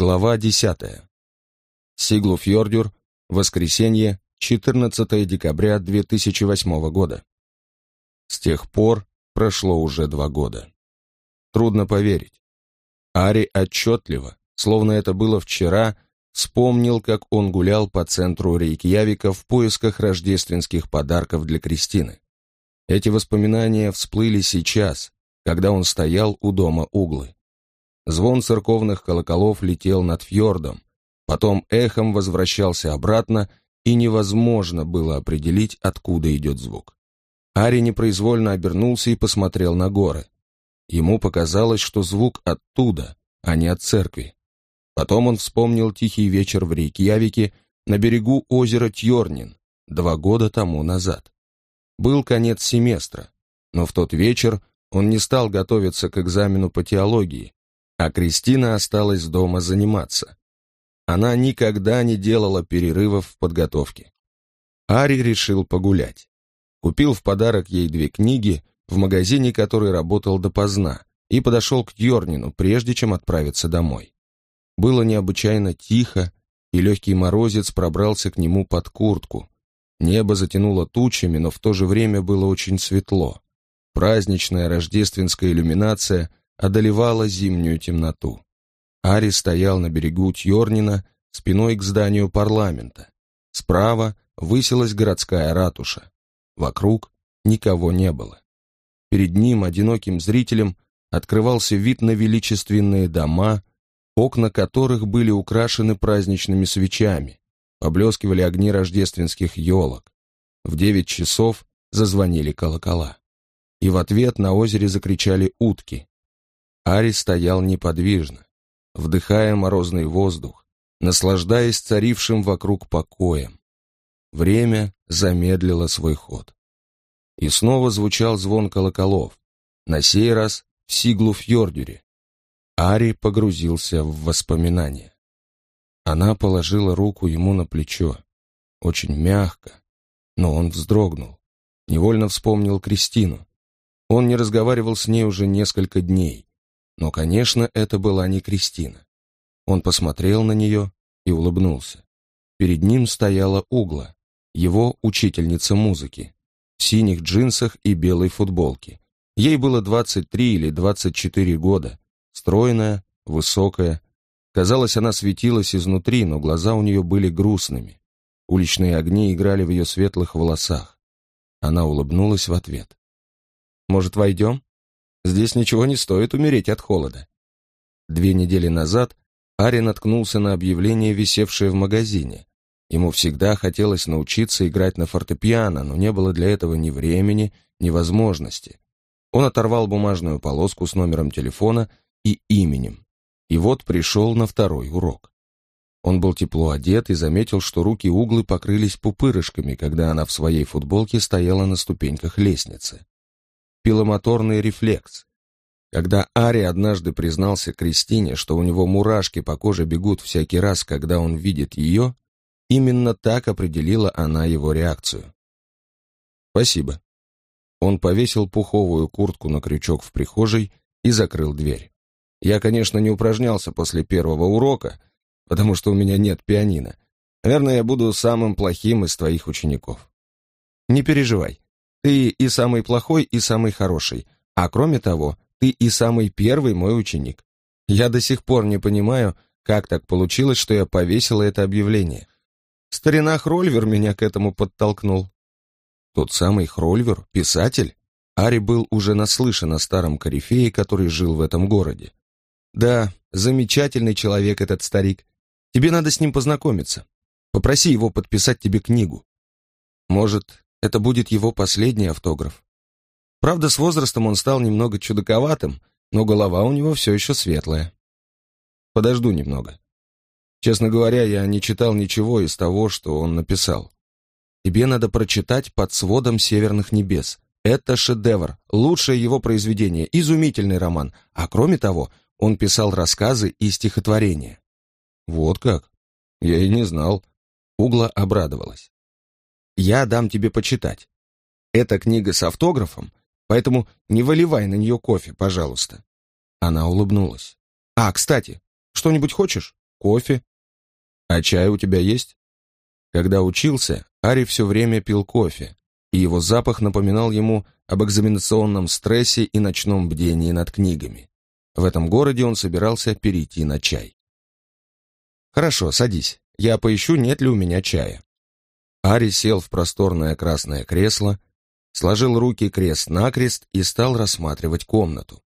Глава 10. Сиглуфьордюр. Воскресенье, 14 декабря 2008 года. С тех пор прошло уже два года. Трудно поверить. Ари отчетливо, словно это было вчера, вспомнил, как он гулял по центру Рейкьявика в поисках рождественских подарков для Кристины. Эти воспоминания всплыли сейчас, когда он стоял у дома Углы. Звон церковных колоколов летел над фьордом, потом эхом возвращался обратно, и невозможно было определить, откуда идет звук. Ари непроизвольно обернулся и посмотрел на горы. Ему показалось, что звук оттуда, а не от церкви. Потом он вспомнил тихий вечер в Рейкьявике на берегу озера Тьорнин два года тому назад. Был конец семестра, но в тот вечер он не стал готовиться к экзамену по теологии, а Кристина осталась дома заниматься. Она никогда не делала перерывов в подготовке. Ари решил погулять. Купил в подарок ей две книги в магазине, который работал допоздна, и подошел к Йорнину, прежде чем отправиться домой. Было необычайно тихо, и легкий морозец пробрался к нему под куртку. Небо затянуло тучами, но в то же время было очень светло. Праздничная рождественская иллюминация одолевала зимнюю темноту. Ари стоял на берегу Тьорнина, спиной к зданию парламента. Справа высилась городская ратуша. Вокруг никого не было. Перед ним, одиноким зрителем, открывался вид на величественные дома, окна которых были украшены праздничными свечами, поблескивали огни рождественских елок. В девять часов зазвонили колокола. И в ответ на озере закричали утки. Ари стоял неподвижно, вдыхая морозный воздух, наслаждаясь царившим вокруг покоем. Время замедлило свой ход. И снова звучал звон колоколов, на сей раз в Сиглу-Фьордюре. Ари погрузился в воспоминания. Она положила руку ему на плечо, очень мягко, но он вздрогнул, невольно вспомнил Кристину. Он не разговаривал с ней уже несколько дней, но, конечно, это была не Кристина. Он посмотрел на нее и улыбнулся. Перед ним стояла Угла, его учительница музыки, в синих джинсах и белой футболке. Ей было 23 или 24 года, стройная, высокая. Казалось, она светилась изнутри, но глаза у нее были грустными. Уличные огни играли в ее светлых волосах. Она улыбнулась в ответ. «Может, войдем?» Здесь ничего не стоит умереть от холода. Две недели назад Ари наткнулся на объявление, висевшее в магазине. Ему всегда хотелось научиться играть на фортепиано, но не было для этого ни времени, ни возможности. Он оторвал бумажную полоску с номером телефона и именем. И вот пришел на второй урок. Он был тепло одет и заметил, что руки углы покрылись пупырышками, когда она в своей футболке стояла на ступеньках лестницы пиломоторный рефлекс. Когда Ари однажды признался Кристине, что у него мурашки по коже бегут всякий раз, когда он видит ее, именно так определила она его реакцию. «Спасибо». Он повесил пуховую куртку на крючок в прихожей и закрыл дверь. «Я, конечно, не упражнялся после первого урока, потому что у меня нет пианино. Наверное, я буду самым плохим из твоих учеников. Не переживай, ты и самый плохой, и самый хороший. А кроме того, ты и самый первый мой ученик. Я до сих пор не понимаю, как так получилось, что я повесила это объявление. Старина Хрольвер меня к этому подтолкнул. Тот самый Хрольвер, писатель? Ари был уже наслышан о старом корифее, который жил в этом городе. Да, замечательный человек этот старик. Тебе надо с ним познакомиться. Попроси его подписать тебе книгу. Может, это будет его последний автограф. Правда, с возрастом он стал немного чудаковатым, но голова у него все еще светлая. Подожду немного. Честно говоря, я не читал ничего из того, что он написал. Тебе надо прочитать «Под сводом северных небес». Это шедевр, лучшее его произведение, изумительный роман. А кроме того, он писал рассказы и стихотворения. Вот как? Я и не знал. Угла обрадовалась я дам тебе почитать. Эта книга с автографом, поэтому не выливай на нее кофе, пожалуйста». Она улыбнулась. «А, кстати, что-нибудь хочешь? кофе. А чай у тебя есть? Когда учился, Ари все время пил кофе, и его запах напоминал ему об экзаменационном стрессе и ночном бдении над книгами. В этом городе он собирался перейти на чай. «Хорошо, садись. Я поищу, нет ли у меня чая». Ари сел в просторное красное кресло, сложил руки крест-накрест и стал рассматривать комнату.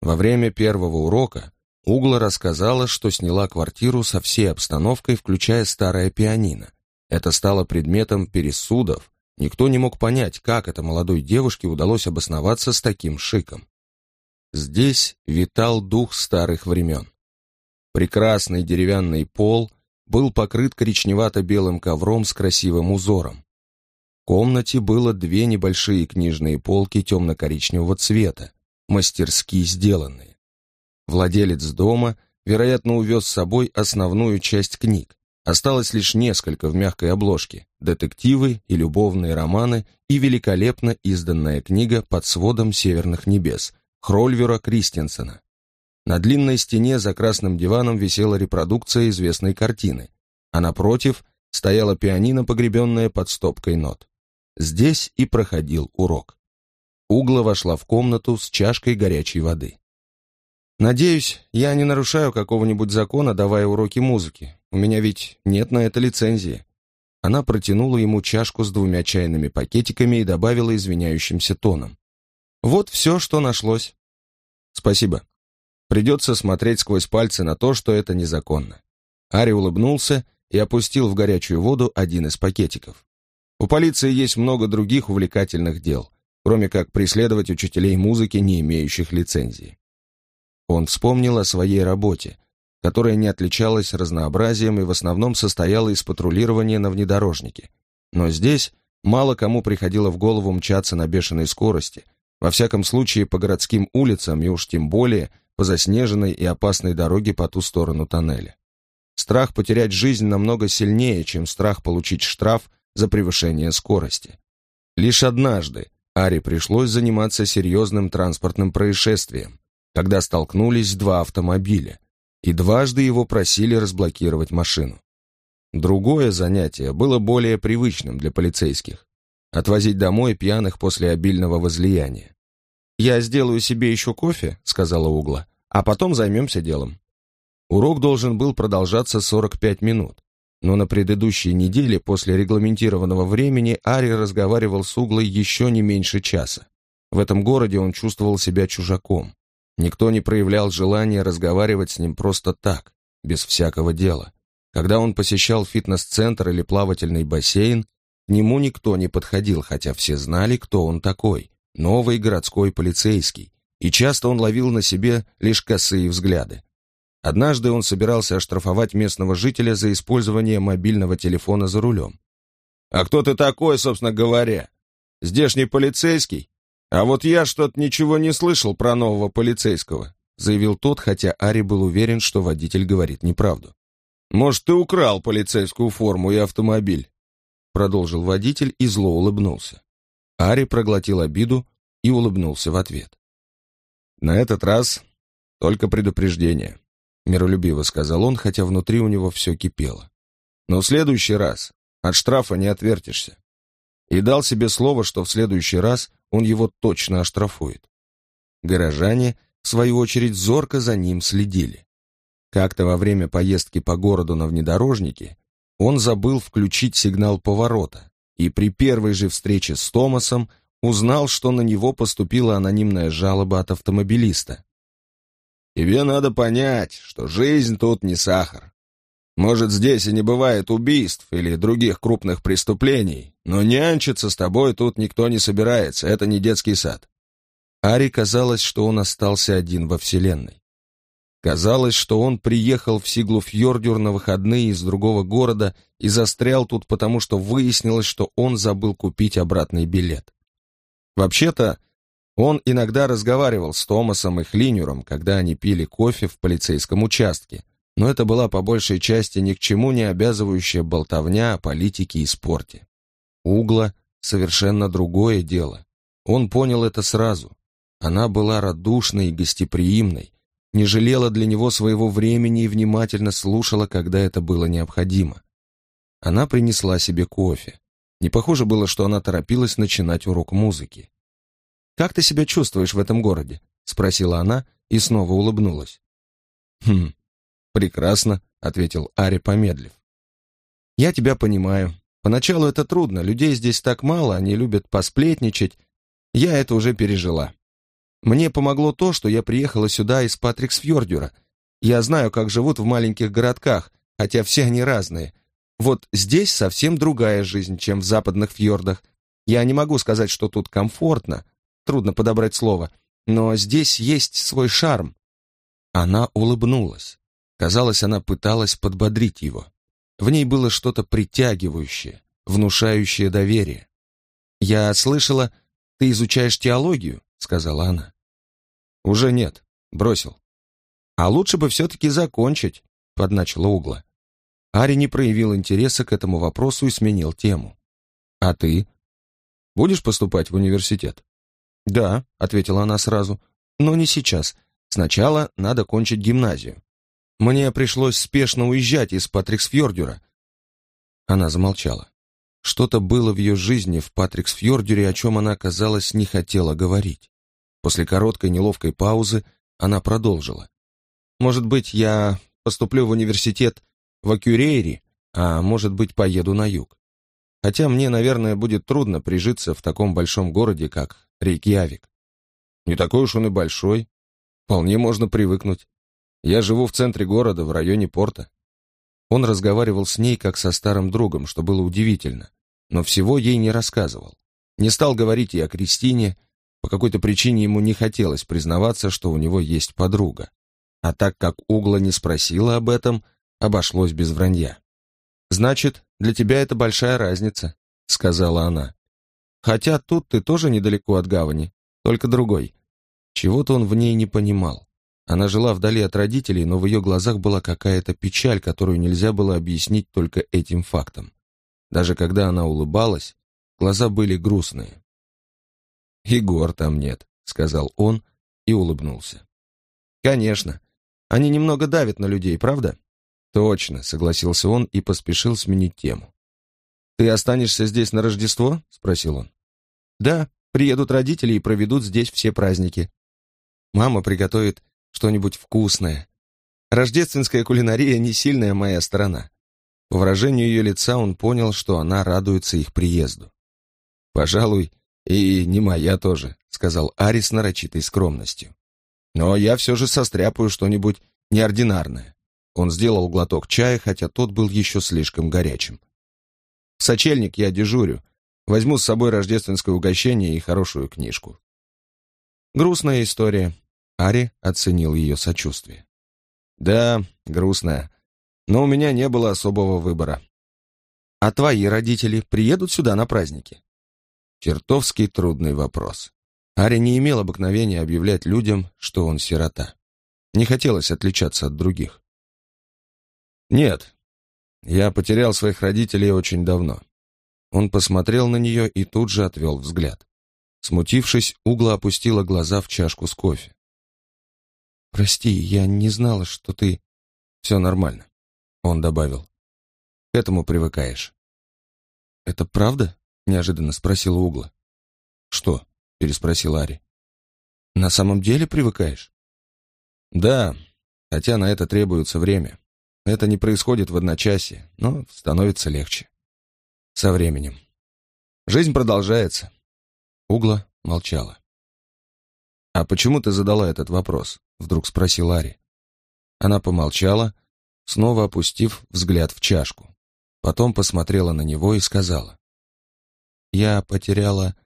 Во время первого урока Угла рассказала, что сняла квартиру со всей обстановкой, включая старое пианино. Это стало предметом пересудов. Никто не мог понять, как это молодой девушке удалось обосноваться с таким шиком. Здесь витал дух старых времен. Прекрасный деревянный пол был покрыт коричневато-белым ковром с красивым узором. В комнате было две небольшие книжные полки темно-коричневого цвета, мастерски сделанные. Владелец дома, вероятно, увез с собой основную часть книг. Осталось лишь несколько в мягкой обложке, детективы и любовные романы и великолепно изданная книга «Под сводом северных небес» Хрольвера Кристенсена. На длинной стене за красным диваном висела репродукция известной картины, а напротив стояла пианино, погребенное под стопкой нот. Здесь и проходил урок. Угла вошла в комнату с чашкой горячей воды. «Надеюсь, я не нарушаю какого-нибудь закона, давая уроки музыки. У меня ведь нет на это лицензии». Она протянула ему чашку с двумя чайными пакетиками и добавила извиняющимся тоном. «Вот все, что нашлось». «Спасибо. Придется смотреть сквозь пальцы на то, что это незаконно». Ари улыбнулся и опустил в горячую воду один из пакетиков. У полиции есть много других увлекательных дел, кроме как преследовать учителей музыки, не имеющих лицензии. Он вспомнил о своей работе, которая не отличалась разнообразием и в основном состояла из патрулирования на внедорожнике. Но здесь мало кому приходило в голову мчаться на бешеной скорости, во всяком случае по городским улицам и уж тем более по заснеженной и опасной дороге по ту сторону тоннеля. Страх потерять жизнь намного сильнее, чем страх получить штраф за превышение скорости. Лишь однажды Ари пришлось заниматься серьезным транспортным происшествием, когда столкнулись два автомобиля, и дважды его просили разблокировать машину. Другое занятие было более привычным для полицейских – отвозить домой пьяных после обильного возлияния. «Я сделаю себе еще кофе», – сказала Угла, – «а потом займемся делом». Урок должен был продолжаться 45 минут, но на предыдущей неделе после регламентированного времени Ари разговаривал с Углой еще не меньше часа. В этом городе он чувствовал себя чужаком. Никто не проявлял желания разговаривать с ним просто так, без всякого дела. Когда он посещал фитнес-центр или плавательный бассейн, к нему никто не подходил, хотя все знали, кто он такой, новый городской полицейский, и часто он ловил на себе лишь косые взгляды. Однажды он собирался оштрафовать местного жителя за использование мобильного телефона за рулем. «А кто ты такой, собственно говоря? Здешний полицейский? «А вот я что-то ничего не слышал про нового полицейского», заявил тот, хотя Ари был уверен, что водитель говорит неправду. «Может, ты украл полицейскую форму и автомобиль?» Продолжил водитель и зло улыбнулся. Ари проглотил обиду и улыбнулся в ответ. «На этот раз только предупреждение», — миролюбиво сказал он, хотя внутри у него все кипело. «Но в следующий раз от штрафа не отвертишься и дал себе слово, что в следующий раз он его точно оштрафует. Горожане, в свою очередь, зорко за ним следили. Как-то во время поездки по городу на внедорожнике он забыл включить сигнал поворота, и при первой же встрече с Томасом узнал, что на него поступила анонимная жалоба от автомобилиста. «Тебе надо понять, что жизнь тут не сахар. Может, здесь и не бывает убийств или других крупных преступлений, но нянчиться с тобой тут никто не собирается, это не детский сад. Ари казалось, что он остался один во Вселенной. Казалось, что он приехал в Сиглуфьордюр на выходные из другого города и застрял тут, потому что выяснилось, что он забыл купить обратный билет. Вообще-то, он иногда разговаривал с Томасом и Хлинюром, когда они пили кофе в полицейском участке, но это была по большей части ни к чему не обязывающая болтовня о политике и спорте. Угла — совершенно другое дело. Он понял это сразу. Она была радушной и гостеприимной, не жалела для него своего времени и внимательно слушала, когда это было необходимо. Она принесла себе кофе. Не похоже было, что она торопилась начинать урок музыки. «Как ты себя чувствуешь в этом городе?» — спросила она и снова улыбнулась. «Хм, прекрасно», — ответил Ари, помедлив. «Я тебя понимаю. Поначалу это трудно, людей здесь так мало, они любят посплетничать. Я это уже пережила. Мне помогло то, что я приехала сюда из Патриксфьордюра. Я знаю, как живут в маленьких городках, хотя все они разные. Вот здесь совсем другая жизнь, чем в западных фьордах. Я не могу сказать, что тут комфортно, трудно подобрать слово, но здесь есть свой шарм. Она улыбнулась. Казалось, она пыталась подбодрить его. В ней было что-то притягивающее, внушающее доверие. «Я слышала, ты изучаешь теологию», — сказала она. «Уже нет, бросил». «А лучше бы все-таки закончить», — подначила угла. Ари не проявил интереса к этому вопросу и сменил тему. «А ты? Будешь поступать в университет?» «Да», — ответила она сразу, — «но не сейчас. Сначала надо кончить гимназию. Мне пришлось спешно уезжать из Патриксфьордюра». Она замолчала. Что-то было в ее жизни в Патриксфьордюре, о чем она, казалось, не хотела говорить. После короткой неловкой паузы она продолжила. «Может быть, я поступлю в университет в Акюрейре, а может быть, поеду на юг. Хотя мне, наверное, будет трудно прижиться в таком большом городе, как Рейкьявик. Не такой уж он и большой. Вполне можно привыкнуть. Я живу в центре города, в районе порта. Он разговаривал с ней, как со старым другом, что было удивительно, но всего ей не рассказывал. Не стал говорить и о Кристине, по какой-то причине ему не хотелось признаваться, что у него есть подруга. А так как Угла не спросила об этом, обошлось без вранья. «Значит, для тебя это большая разница», — сказала она. «Хотя тут ты тоже недалеко от гавани, только другой». Чего-то он в ней не понимал. Она жила вдали от родителей, но в ее глазах была какая-то печаль, которую нельзя было объяснить только этим фактом. Даже когда она улыбалась, глаза были грустные. «Егор там нет», — сказал он и улыбнулся. «Конечно. Они немного давят на людей, правда?» «Точно», — согласился он и поспешил сменить тему. «Ты останешься здесь на Рождество?» — спросил он. «Да, приедут родители и проведут здесь все праздники. Мама приготовит что-нибудь вкусное. Рождественская кулинария не сильная моя сторона. По выражению ее лица он понял, что она радуется их приезду. «Пожалуй, и не моя тоже», — сказал Ари с нарочитой скромностью. «Но я все же состряпаю что-нибудь неординарное». Он сделал глоток чая, хотя тот был еще слишком горячим. «В сочельник я дежурю. Возьму с собой рождественское угощение и хорошую книжку». Грустная история, Ари оценил ее сочувствие. «Да, грустная. Но у меня не было особого выбора. А твои родители приедут сюда на праздники?» Чертовский трудный вопрос. Ари не имел обыкновения объявлять людям, что он сирота. Не хотелось отличаться от других. «Нет, я потерял своих родителей очень давно». Он посмотрел на нее и тут же отвел взгляд. Смутившись, Угла опустила глаза в чашку с кофе. «Прости, я не знала, что ты...» «Все нормально», — он добавил. «К этому привыкаешь». «Это правда?» — неожиданно спросила Угла. «Что?» — переспросил Ари. «На самом деле привыкаешь?» «Да, хотя на это требуется время. Это не происходит в одночасье, но становится легче. Со временем. Жизнь продолжается». Угла молчала. «А почему ты задала этот вопрос?» — вдруг спросил Ари. Она помолчала, снова опустив взгляд в чашку. Потом посмотрела на него и сказала. «Я потеряла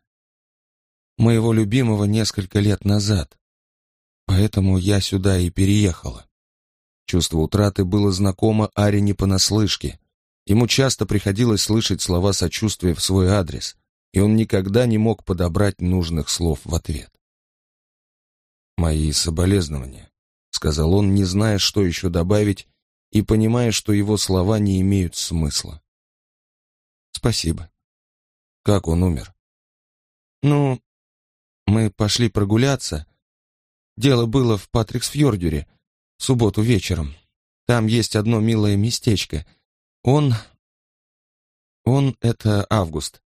моего любимого несколько лет назад, поэтому я сюда и переехала». Чувство утраты было знакомо Аре не понаслышке. Ему часто приходилось слышать слова сочувствия в свой адрес, и он никогда не мог подобрать нужных слов в ответ. «Мои соболезнования», — сказал он, не зная, что еще добавить, и понимая, что его слова не имеют смысла. «Спасибо». «Как он умер?» «Ну, мы пошли прогуляться. Дело было в Патриксфьордюре. Субботу вечером. Там есть одно милое местечко. Он... Он — это Август».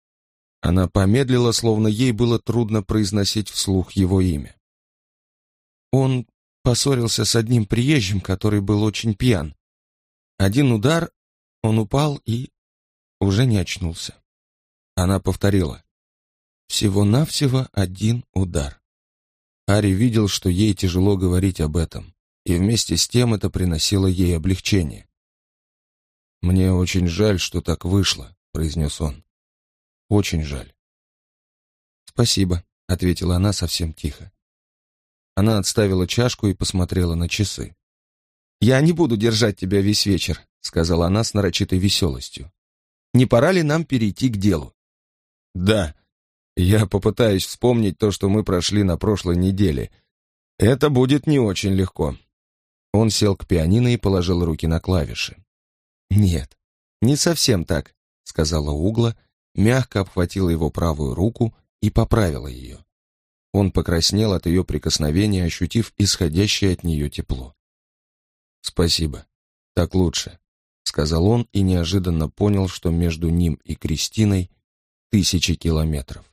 Она помедлила, словно ей было трудно произносить вслух его имя. Он поссорился с одним приезжим, который был очень пьян. Один удар, он упал и уже не очнулся. Она повторила. Всего-навсего один удар. Ари видел, что ей тяжело говорить об этом, и вместе с тем это приносило ей облегчение. «Мне очень жаль, что так вышло», — произнес он. «Очень жаль». «Спасибо», — ответила она совсем тихо. Она отставила чашку и посмотрела на часы. «Я не буду держать тебя весь вечер», — сказала она с нарочитой веселостью. «Не пора ли нам перейти к делу?» «Да», я попытаюсь вспомнить то, что мы прошли на прошлой неделе. Это будет не очень легко. Он сел к пианино и положил руки на клавиши. «Нет, не совсем так», — сказала Угла, мягко обхватила его правую руку и поправила ее. Он покраснел от ее прикосновения, ощутив исходящее от нее тепло. «Спасибо. Так лучше», — сказал он и неожиданно понял, что между ним и Кристиной тысячи километров.